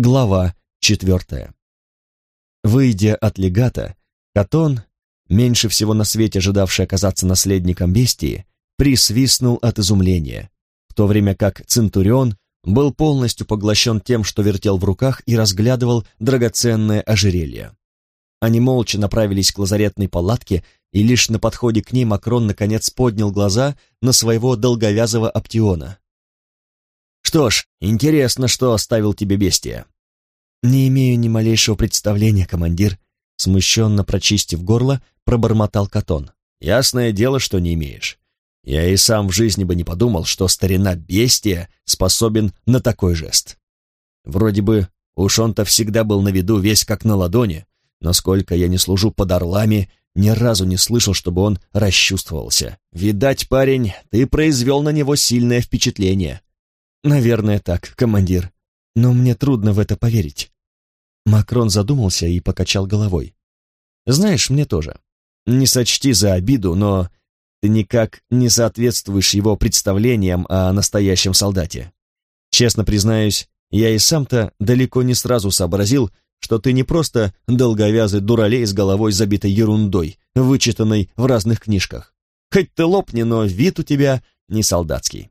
Глава четвертая. Выйдя от легата, Катон, меньше всего на свете ожидавший оказаться наследником бестии, присвистнул от изумления, в то время как Центурион был полностью поглощен тем, что вертел в руках и разглядывал драгоценное ожерелье. Они молча направились к лазаретной палатке, и лишь на подходе к ней Макрон наконец поднял глаза на своего долговязого оптиона. «Что ж, интересно, что оставил тебе бестия». «Не имею ни малейшего представления, командир», смущенно прочистив горло, пробормотал Катон. «Ясное дело, что не имеешь. Я и сам в жизни бы не подумал, что старина бестия способен на такой жест. Вроде бы уж он-то всегда был на виду, весь как на ладони, но сколько я не служу под орлами, ни разу не слышал, чтобы он расчувствовался. Видать, парень, ты произвел на него сильное впечатление. Наверное, так, командир. Но мне трудно в это поверить. Макрон задумался и покачал головой. Знаешь, мне тоже. Не сочти за обиду, но ты никак не соответствуешь его представлениям о настоящем солдате. Честно признаюсь, я и сам-то далеко не сразу сообразил, что ты не просто долговязый дуралей с головой забитой ерундой, вычитанной в разных книжках. Хоть ты лопни, но вид у тебя не солдатский.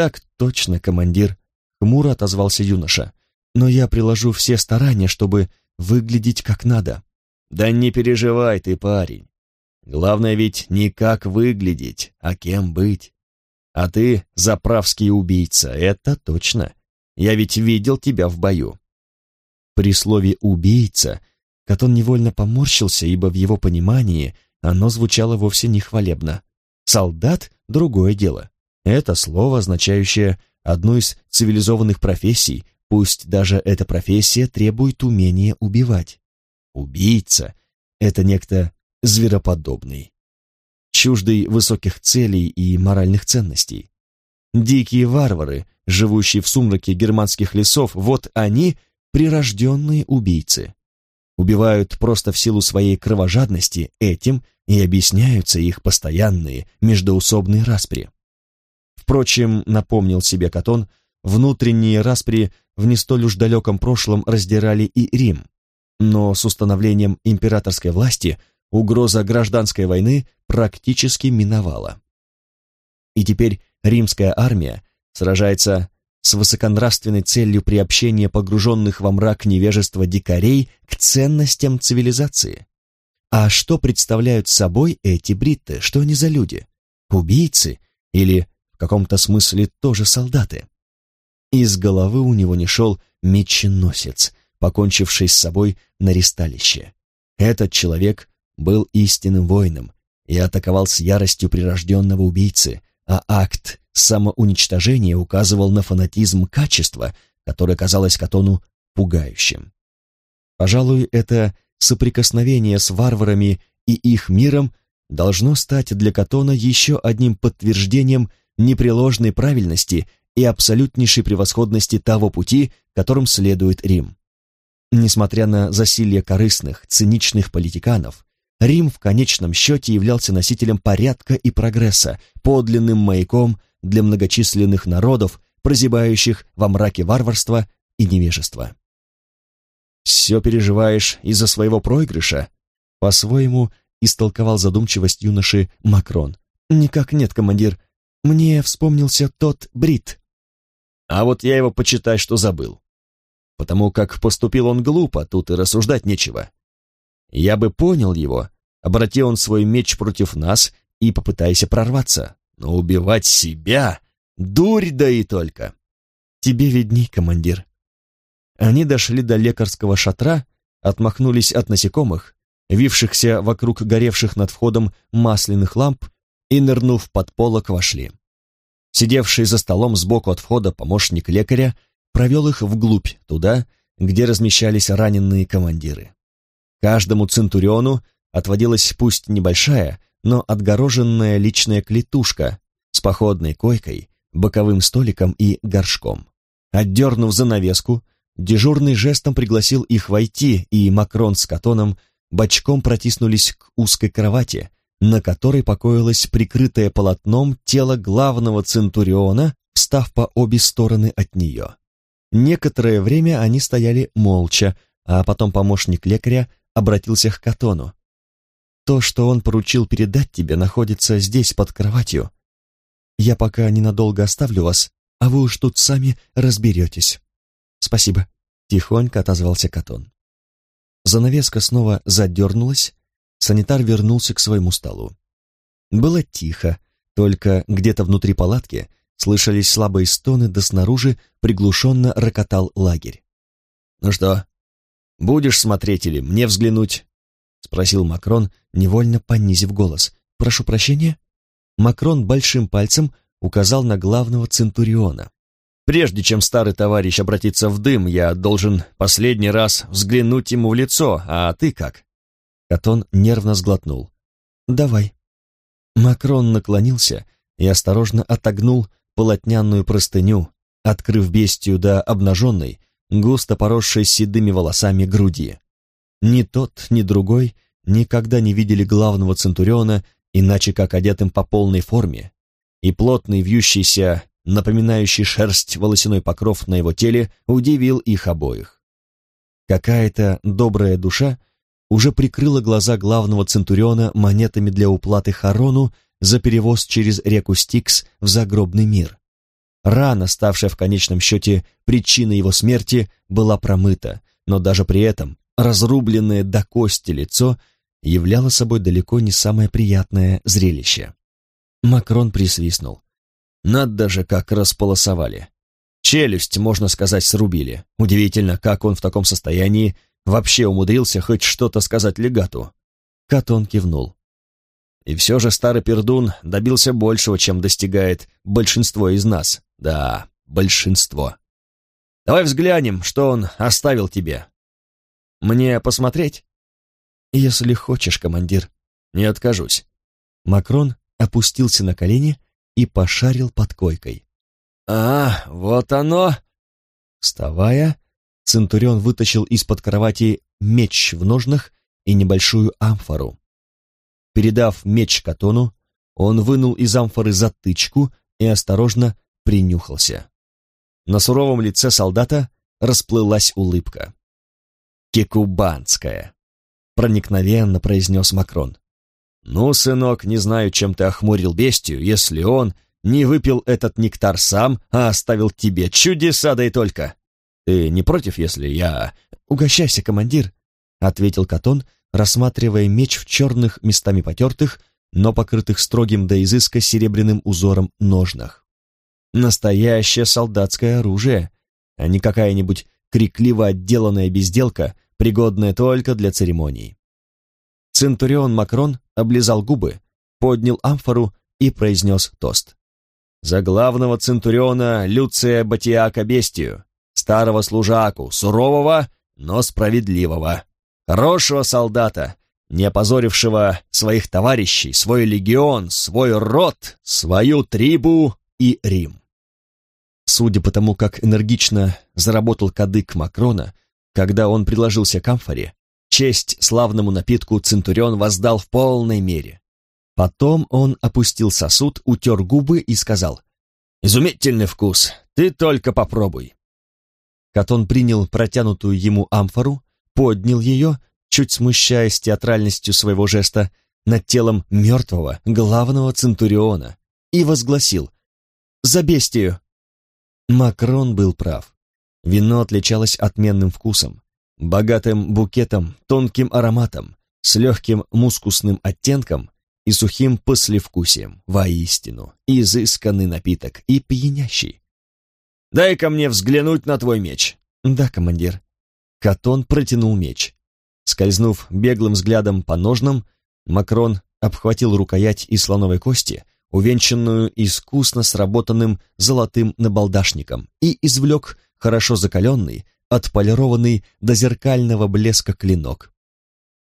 Так точно, командир, хмуро отозвался юноша. Но я приложу все старания, чтобы выглядеть как надо. Да не переживай ты, парень. Главное ведь не как выглядеть, а кем быть. А ты заправский убийца, это точно. Я ведь видел тебя в бою. При слове «убийца» Катон невольно поморщился, ибо в его понимании оно звучало вовсе не хвалебно. «Солдат» — другое дело. Это слово, означающее одну из цивилизованных профессий, пусть даже эта профессия требует умения убивать. Убийца — это некто звероподобный, чуждый высоких целей и моральных ценностей. Дикие варвары, живущие в сумраке германских лесов, вот они — прирожденные убийцы. Убивают просто в силу своей кровожадности, этим и объясняются их постоянные междоусобные распри. Впрочем, напомнил себе Катон, внутренние распри в не столь уж далеком прошлом раздирали и Рим, но с установлением императорской власти угроза гражданской войны практически миновала. И теперь римская армия сражается с высоконравственной целью приобщения погруженных во мрак невежества дикарей к ценностям цивилизации. А что представляют собой эти бритты? Что они за люди? Убийцы? Или каком-то смысле тоже солдаты? Из головы у него не шел меченосец, покончивший с собой на ристалище. Этот человек был истинным воином и атаковал с яростью прирожденного убийцы, а акт самоуничтожения указывал на фанатизм качества, которое казалось Катону пугающим. Пожалуй, это соприкосновение с варварами и их миром должно стать для Катона еще одним подтверждением непреложной правильности и абсолютнейшей превосходности того пути, которым следует Рим. Несмотря на засилье корыстных, циничных политиканов, Рим в конечном счете являлся носителем порядка и прогресса, подлинным маяком для многочисленных народов, прозябающих во мраке варварства и невежества. «Все переживаешь из-за своего проигрыша?» По-своему истолковал задумчивость юноши Макрон. «Никак нет, командир. Мне вспомнился тот Брит». «А вот я его почитай, что забыл. Потому как поступил он глупо, тут и рассуждать нечего. Я бы понял его, обрати он свой меч против нас и попытайся прорваться. Но убивать себя — дурь да и только. Тебе видней, командир. Они дошли до лекарского шатра, отмахнулись от насекомых, вившихся вокруг горевших над входом масляных ламп, и, нырнув под полок, вошли. Сидевший за столом сбоку от входа помощник лекаря провел их вглубь, туда, где размещались раненые командиры. Каждому центуриону отводилась пусть небольшая, но отгороженная личная клетушка с походной койкой, боковым столиком и горшком. Отдернув занавеску, дежурный жестом пригласил их войти, и Макрон с Катоном бочком протиснулись к узкой кровати, на которой покоилось прикрытое полотном тело главного центуриона, встав по обе стороны от нее. Некоторое время они стояли молча, а потом помощник лекаря обратился к Катону. «То, что он поручил передать тебе, находится здесь, под кроватью. Я пока ненадолго оставлю вас, а вы уж тут сами разберетесь». «Спасибо», — тихонько отозвался Катон. Занавеска снова задернулась, санитар вернулся к своему столу. Было тихо, только где-то внутри палатки слышались слабые стоны, да снаружи приглушенно рокотал лагерь. «Ну что, будешь смотреть или мне взглянуть?» — спросил Макрон, невольно понизив голос. «Прошу прощения?» Макрон большим пальцем указал на главного центуриона. «Прежде чем старый товарищ обратится в дым, я должен последний раз взглянуть ему в лицо, а ты как?» Катон нервно сглотнул. «Давай». Макрон наклонился и осторожно отогнул полотняную простыню, открыв бестию до обнаженной, густо поросшей седыми волосами груди. Ни тот, ни другой никогда не видели главного центуриона иначе как одетым по полной форме, и плотный вьющийся, напоминающий шерсть волосяной покров на его теле удивил их обоих. Какая-то добрая душа уже прикрыла глаза главного центуриона монетами для уплаты Харону за перевоз через реку Стикс в загробный мир. Рана, ставшая в конечном счете причиной его смерти, была промыта, но даже при этом разрубленное до кости лицо являло собой далеко не самое приятное зрелище. Макрон присвистнул. Надо же, как располосовали. Челюсть, можно сказать, срубили. Удивительно, как он в таком состоянии вообще умудрился хоть что-то сказать легату. Катон кивнул. И все же старый пердун добился большего, чем достигает большинство из нас. Да, большинство. Давай взглянем, что он оставил тебе. Мне посмотреть? Если хочешь, командир. Не откажусь. Макрон опустился на колени и пошарил под койкой. А, вот оно. Вставая, Центурион вытащил из-под кровати меч в ножнах и небольшую амфору. Передав меч Катону, он вынул из амфоры затычку и осторожно принюхался. На суровом лице солдата расплылась улыбка. «Кекубанская», — проникновенно произнес Макрон. «Ну, сынок, не знаю, чем ты охмурил бестию, если он не выпил этот нектар сам, а оставил тебе чудеса, да и только. «Ты не против, если я...» «Угощайся, командир», — ответил Катон, рассматривая меч в черных, местами потертых, но покрытых строгим до изыска серебряным узором ножнах. Настоящее солдатское оружие, а не какая-нибудь крикливо отделанная безделка, пригодная только для церемоний. Центурион Макрон облизал губы, поднял амфору и произнес тост. «За главного центуриона Люция Батиака Бестию, старого служаку, сурового, но справедливого, хорошего солдата, не опозорившего своих товарищей, свой легион, свой род, свою трибу и Рим. Судя по тому, как энергично заработал кадык Макрона, когда он предложился к амфоре, честь славному напитку Центурион воздал в полной мере. Потом он опустил сосуд, утер губы и сказал, «Изумительный вкус, ты только попробуй». Катон принял протянутую ему амфору, поднял ее, чуть смущаясь театральностью своего жеста, над телом мертвого главного центуриона и возгласил «За бестию!». Макрон был прав. Вино отличалось отменным вкусом, богатым букетом, тонким ароматом, с легким мускусным оттенком и сухим послевкусием. Воистину, изысканный напиток и пьянящий. Дай-ка мне взглянуть на твой меч». «Да, командир». Катон протянул меч. Скользнув беглым взглядом по ножнам, Макрон обхватил рукоять из слоновой кости, увенчанную искусно сработанным золотым набалдашником, и извлек хорошо закаленный, отполированный до зеркального блеска клинок.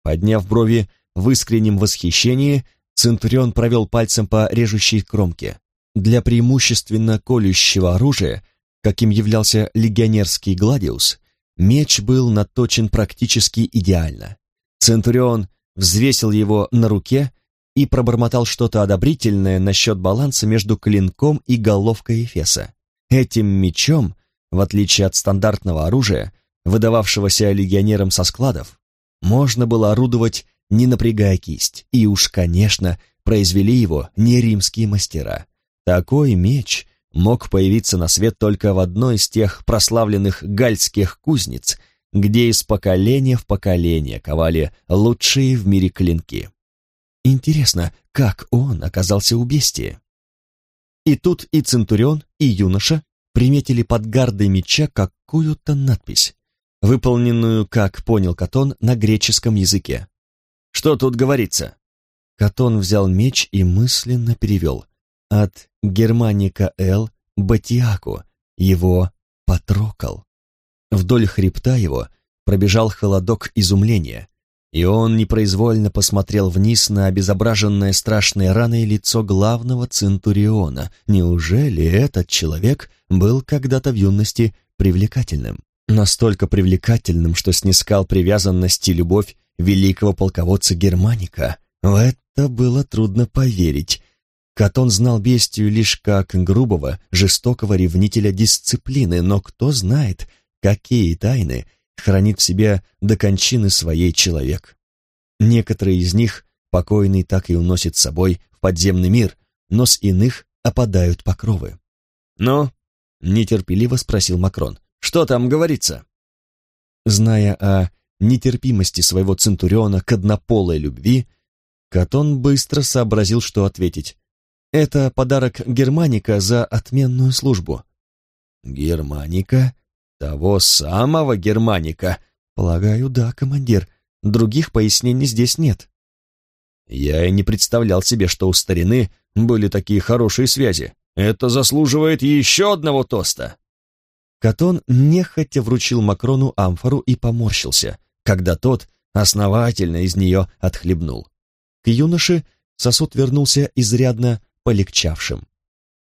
Подняв брови в искреннем восхищении, Центурион провел пальцем по режущей кромке. Для преимущественно колющего оружия каким являлся легионерский гладиус, меч был наточен практически идеально. Центурион взвесил его на руке и пробормотал что-то одобрительное насчет баланса между клинком и головкой Эфеса. Этим мечом В отличие от стандартного оружия, выдававшегося легионерам со складов, можно было орудовать, не напрягая кисть, и уж, конечно, произвели его не римские мастера. Такой меч мог появиться на свет только в одной из тех прославленных гальских кузниц, где из поколения в поколение ковали лучшие в мире клинки. Интересно, как он оказался у бестии? И тут и Центурион, и юноша приметили под гардой меча какую-то надпись, выполненную, как понял Катон, на греческом языке. «Что тут говорится?» Катон взял меч и мысленно перевел от Германика Л. Батиаку, его потрокал. Вдоль хребта его пробежал холодок изумления, и он непроизвольно посмотрел вниз на обезображенное страшной раной лицо главного Центуриона. Неужели этот человек был когда-то в юности привлекательным? Настолько привлекательным, что снискал привязанность и любовь великого полководца Германика. В это было трудно поверить. Катон знал бестию лишь как грубого, жестокого ревнителя дисциплины, но кто знает, какие тайны хранит в себе до кончины своей человек. Некоторые из них покойный так и уносит с собой в подземный мир, но с иных опадают покровы. «Ну?» — нетерпеливо спросил Макрон. «Что там говорится?» Зная о нетерпимости своего Центуриона к однополой любви, Катон быстро сообразил, что ответить. «Это подарок Германика за отменную службу». «Германика?» «Того самого Германика?» «Полагаю, да, командир. Других пояснений здесь нет». «Я и не представлял себе, что у старины были такие хорошие связи. Это заслуживает еще одного тоста». Катон нехотя вручил Макрону амфору и поморщился, когда тот основательно из нее отхлебнул. К юноше сосуд вернулся изрядно полегчавшим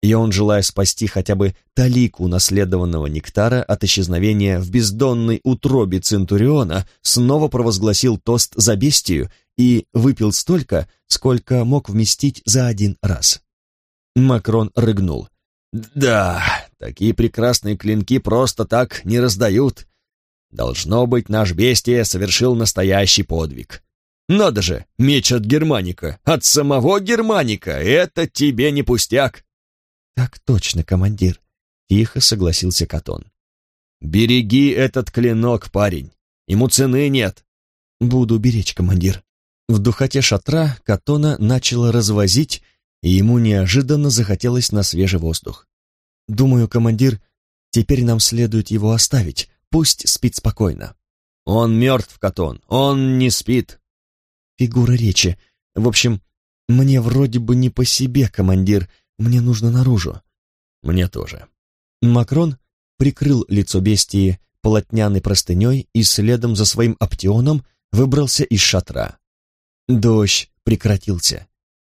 и он, желая спасти хотя бы талику наследованного нектара от исчезновения в бездонной утробе Центуриона, снова провозгласил тост за бестию и выпил столько, сколько мог вместить за один раз. Макрон рыгнул. «Да, такие прекрасные клинки просто так не раздают. Должно быть, наш бестия совершил настоящий подвиг. Надо же, меч от Германика, от самого Германика, это тебе не пустяк!» «Так точно, командир», — тихо согласился Катон. «Береги этот клинок, парень, ему цены нет». «Буду беречь, командир». В духоте шатра Катона начало развозить, и ему неожиданно захотелось на свежий воздух. «Думаю, командир, теперь нам следует его оставить, пусть спит спокойно». «Он мертв, Катон, он не спит». «Фигура речи. В общем, мне вроде бы не по себе, командир, мне нужно наружу. Мне тоже. Макрон прикрыл лицо бестии полотняной простыней и следом за своим оптионом выбрался из шатра. Дождь прекратился,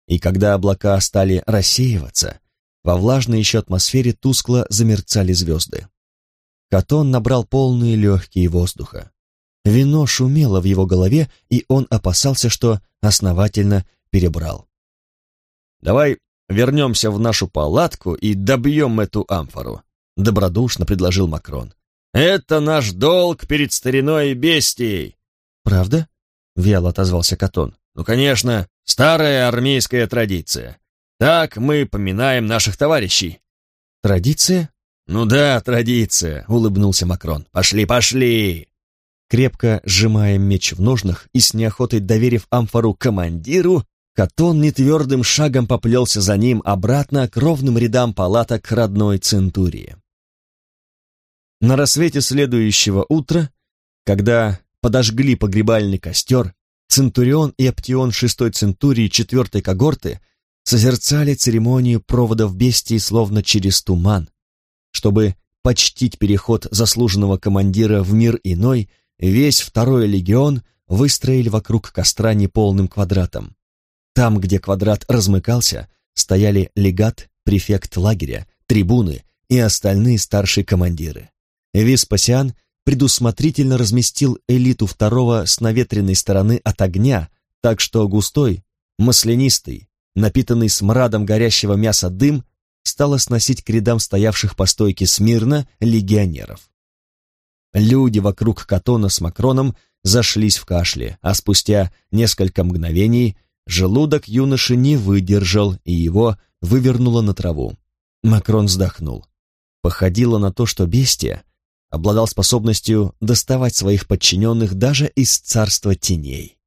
и когда облака стали рассеиваться, во влажной еще атмосфере тускло замерцали звезды. Катон набрал полные легкие воздуха. Вино шумело в его голове, и он опасался, что основательно перебрал. «Давай вернемся в нашу палатку и добьем эту амфору», — добродушно предложил Макрон. «Это наш долг перед стариной и бестией». «Правда?» — вяло отозвался Катон. «Ну, конечно, старая армейская традиция. Так мы поминаем наших товарищей». «Традиция?» «Ну да, традиция», — улыбнулся Макрон. «Пошли, пошли!» Крепко сжимая меч в ножнах и с неохотой доверив амфору командиру, Катон нетвердым шагом поплелся за ним обратно к ровным рядам палаток родной Центурии. На рассвете следующего утра, когда подожгли погребальный костер, Центурион и Аптион шестой Центурии четвертой когорты созерцали церемонию проводов бестии словно через туман. Чтобы почтить переход заслуженного командира в мир иной, весь второй легион выстроили вокруг костра неполным квадратом. Там, где квадрат размыкался, стояли легат, префект лагеря, трибуны и остальные старшие командиры. Веспасиан предусмотрительно разместил элиту второго с наветренной стороны от огня, так что густой, маслянистый, напитанный смрадом горящего мяса дым стало сносить к рядам стоявших по стойке смирно легионеров. Люди вокруг Катона с Макроном зашлись в кашле, а спустя несколько мгновений желудок юноши не выдержал, и его вывернуло на траву. Макрон вздохнул. Походило на то, что бестия обладал способностью доставать своих подчиненных даже из царства теней.